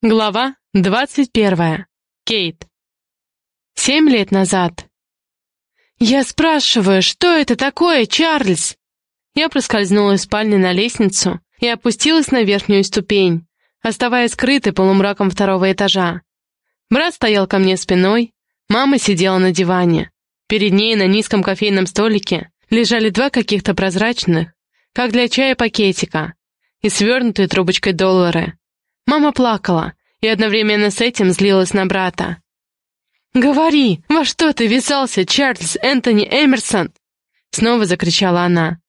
Глава двадцать первая. Кейт. Семь лет назад. «Я спрашиваю, что это такое, Чарльз?» Я проскользнула из спальни на лестницу и опустилась на верхнюю ступень, оставаясь скрытой полумраком второго этажа. Брат стоял ко мне спиной, мама сидела на диване. Перед ней на низком кофейном столике лежали два каких-то прозрачных, как для чая пакетика, и свернутые трубочкой доллары. Мама плакала и одновременно с этим злилась на брата. «Говори, во что ты ввязался, Чарльз Энтони Эмерсон?» Снова закричала она.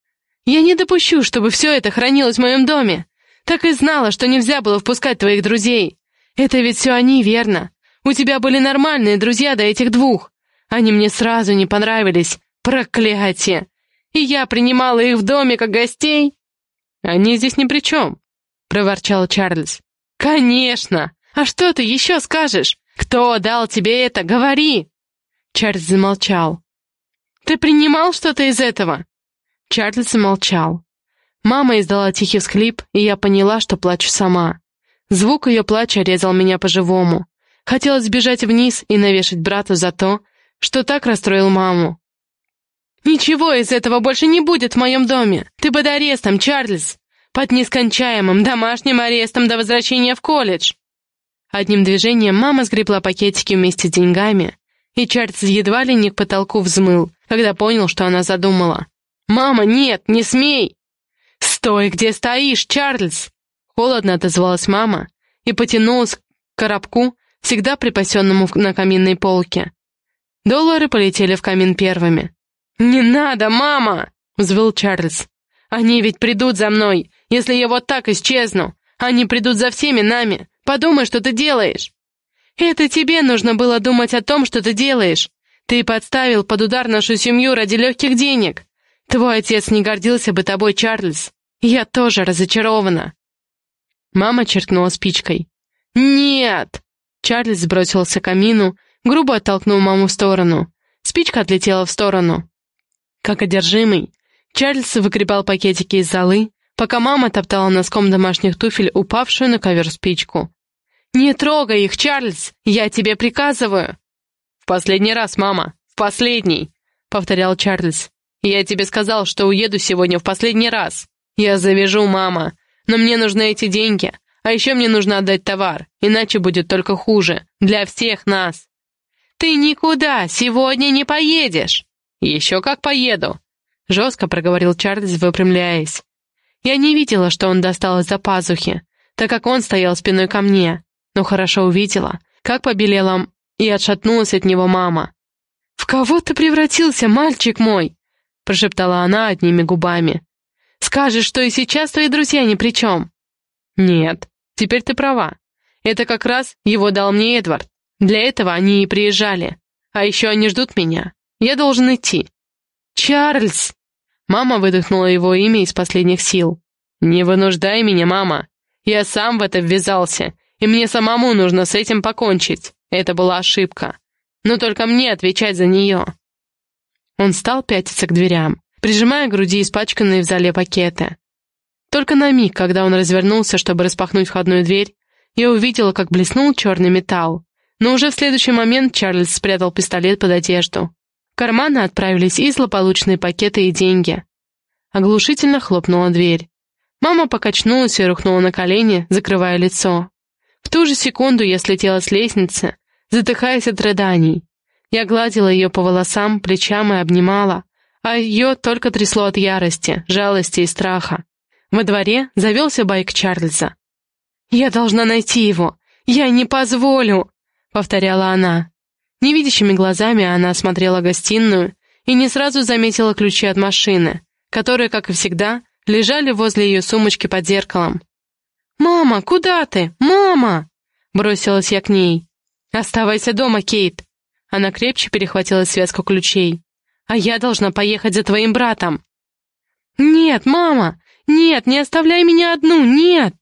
«Я не допущу, чтобы все это хранилось в моем доме. Так и знала, что нельзя было впускать твоих друзей. Это ведь все они, верно? У тебя были нормальные друзья до этих двух. Они мне сразу не понравились. Проклятие! И я принимала их в доме как гостей?» «Они здесь ни при чем», — проворчал Чарльз. «Конечно! А что ты еще скажешь? Кто дал тебе это? Говори!» Чарльз замолчал. «Ты принимал что-то из этого?» Чарльз замолчал. Мама издала тихий всхлип, и я поняла, что плачу сама. Звук ее плача резал меня по-живому. Хотелось сбежать вниз и навешать брату за то, что так расстроил маму. «Ничего из этого больше не будет в моем доме! Ты под арестом, Чарльз! Под нескончаемым домашним арестом до возвращения в колледж. Одним движением мама сгребла пакетики вместе с деньгами, и Чарльз едва ли не к потолку взмыл, когда понял, что она задумала. «Мама, нет, не смей!» «Стой, где стоишь, Чарльз!» Холодно отозвалась мама и потянулась к коробку, всегда припасенному на каминной полке. Доллары полетели в камин первыми. «Не надо, мама!» — взвыл Чарльз. «Они ведь придут за мной! Если я вот так исчезну, они придут за всеми нами. Подумай, что ты делаешь. Это тебе нужно было думать о том, что ты делаешь. Ты подставил под удар нашу семью ради легких денег. Твой отец не гордился бы тобой, Чарльз. Я тоже разочарована. Мама черкнула спичкой. «Нет!» Чарльз сбросился к камину, грубо оттолкнул маму в сторону. Спичка отлетела в сторону. Как одержимый, Чарльз выгребал пакетики из золы, пока мама топтала носком домашних туфель упавшую на ковер спичку. «Не трогай их, Чарльз! Я тебе приказываю!» «В последний раз, мама! В последний!» — повторял Чарльз. «Я тебе сказал, что уеду сегодня в последний раз. Я завяжу, мама. Но мне нужны эти деньги. А еще мне нужно отдать товар, иначе будет только хуже. Для всех нас!» «Ты никуда сегодня не поедешь!» «Еще как поеду!» — жестко проговорил Чарльз, выпрямляясь. Я не видела, что он достал из-за пазухи, так как он стоял спиной ко мне, но хорошо увидела, как побелела и отшатнулась от него мама. «В кого ты превратился, мальчик мой?» прошептала она одними губами. «Скажешь, что и сейчас твои друзья ни при чем?» «Нет, теперь ты права. Это как раз его дал мне Эдвард. Для этого они и приезжали. А еще они ждут меня. Я должен идти». «Чарльз!» Мама выдохнула его имя из последних сил. «Не вынуждай меня, мама. Я сам в это ввязался, и мне самому нужно с этим покончить. Это была ошибка. Но только мне отвечать за нее». Он стал пятиться к дверям, прижимая к груди испачканные в зале пакеты. Только на миг, когда он развернулся, чтобы распахнуть входную дверь, я увидела, как блеснул черный металл. Но уже в следующий момент Чарльз спрятал пистолет под одежду карманы отправились и злополучные пакеты и деньги. Оглушительно хлопнула дверь. Мама покачнулась и рухнула на колени, закрывая лицо. В ту же секунду я слетела с лестницы, затыхаясь от рыданий. Я гладила ее по волосам, плечам и обнимала, а ее только трясло от ярости, жалости и страха. Во дворе завелся байк Чарльза. «Я должна найти его! Я не позволю!» — повторяла она. Невидящими глазами она осмотрела гостиную и не сразу заметила ключи от машины, которые, как и всегда, лежали возле ее сумочки под зеркалом. «Мама, куда ты? Мама!» Бросилась я к ней. «Оставайся дома, Кейт!» Она крепче перехватила связку ключей. «А я должна поехать за твоим братом!» «Нет, мама! Нет, не оставляй меня одну! Нет!»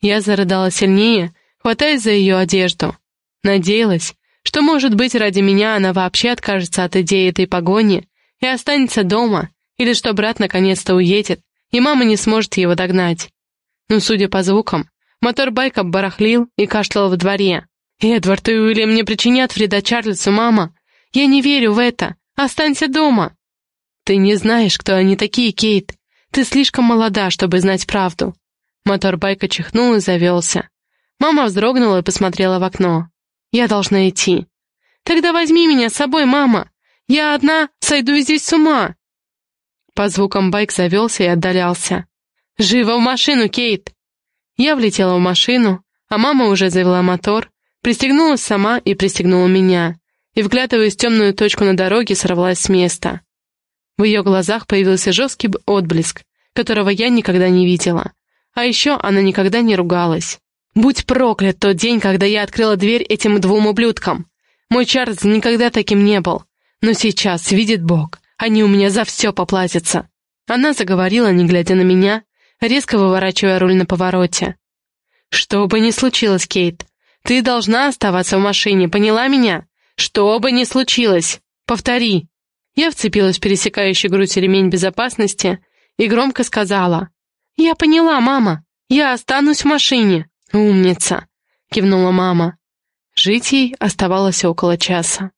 Я зарыдала сильнее, хватаясь за ее одежду. Надеялась, что, может быть, ради меня она вообще откажется от идеи этой погони и останется дома, или что брат наконец-то уедет, и мама не сможет его догнать. Но, судя по звукам, Мотор байка барахлил и кашлял в дворе. «Эдвард и Уильям не причинят вреда Чарльзу, мама. Я не верю в это. Останься дома». «Ты не знаешь, кто они такие, Кейт. Ты слишком молода, чтобы знать правду». Мотор байка чихнул и завелся. Мама вздрогнула и посмотрела в окно. «Я должна идти». «Тогда возьми меня с собой, мама. Я одна сойду здесь с ума». По звукам байк завелся и отдалялся. «Живо в машину, Кейт!» Я влетела в машину, а мама уже завела мотор, пристегнулась сама и пристегнула меня, и, вглядываясь в темную точку на дороге, сорвалась с места. В ее глазах появился жесткий отблеск, которого я никогда не видела. А еще она никогда не ругалась. Будь проклят тот день, когда я открыла дверь этим двум ублюдкам. Мой Чарльз никогда таким не был. Но сейчас, видит Бог, они у меня за все поплатятся. Она заговорила, не глядя на меня, резко выворачивая руль на повороте. «Что бы ни случилось, Кейт, ты должна оставаться в машине, поняла меня? Что бы ни случилось, повтори!» Я вцепилась в пересекающий грудь ремень безопасности и громко сказала. «Я поняла, мама, я останусь в машине». «Умница!» — кивнула мама. Жить ей оставалось около часа.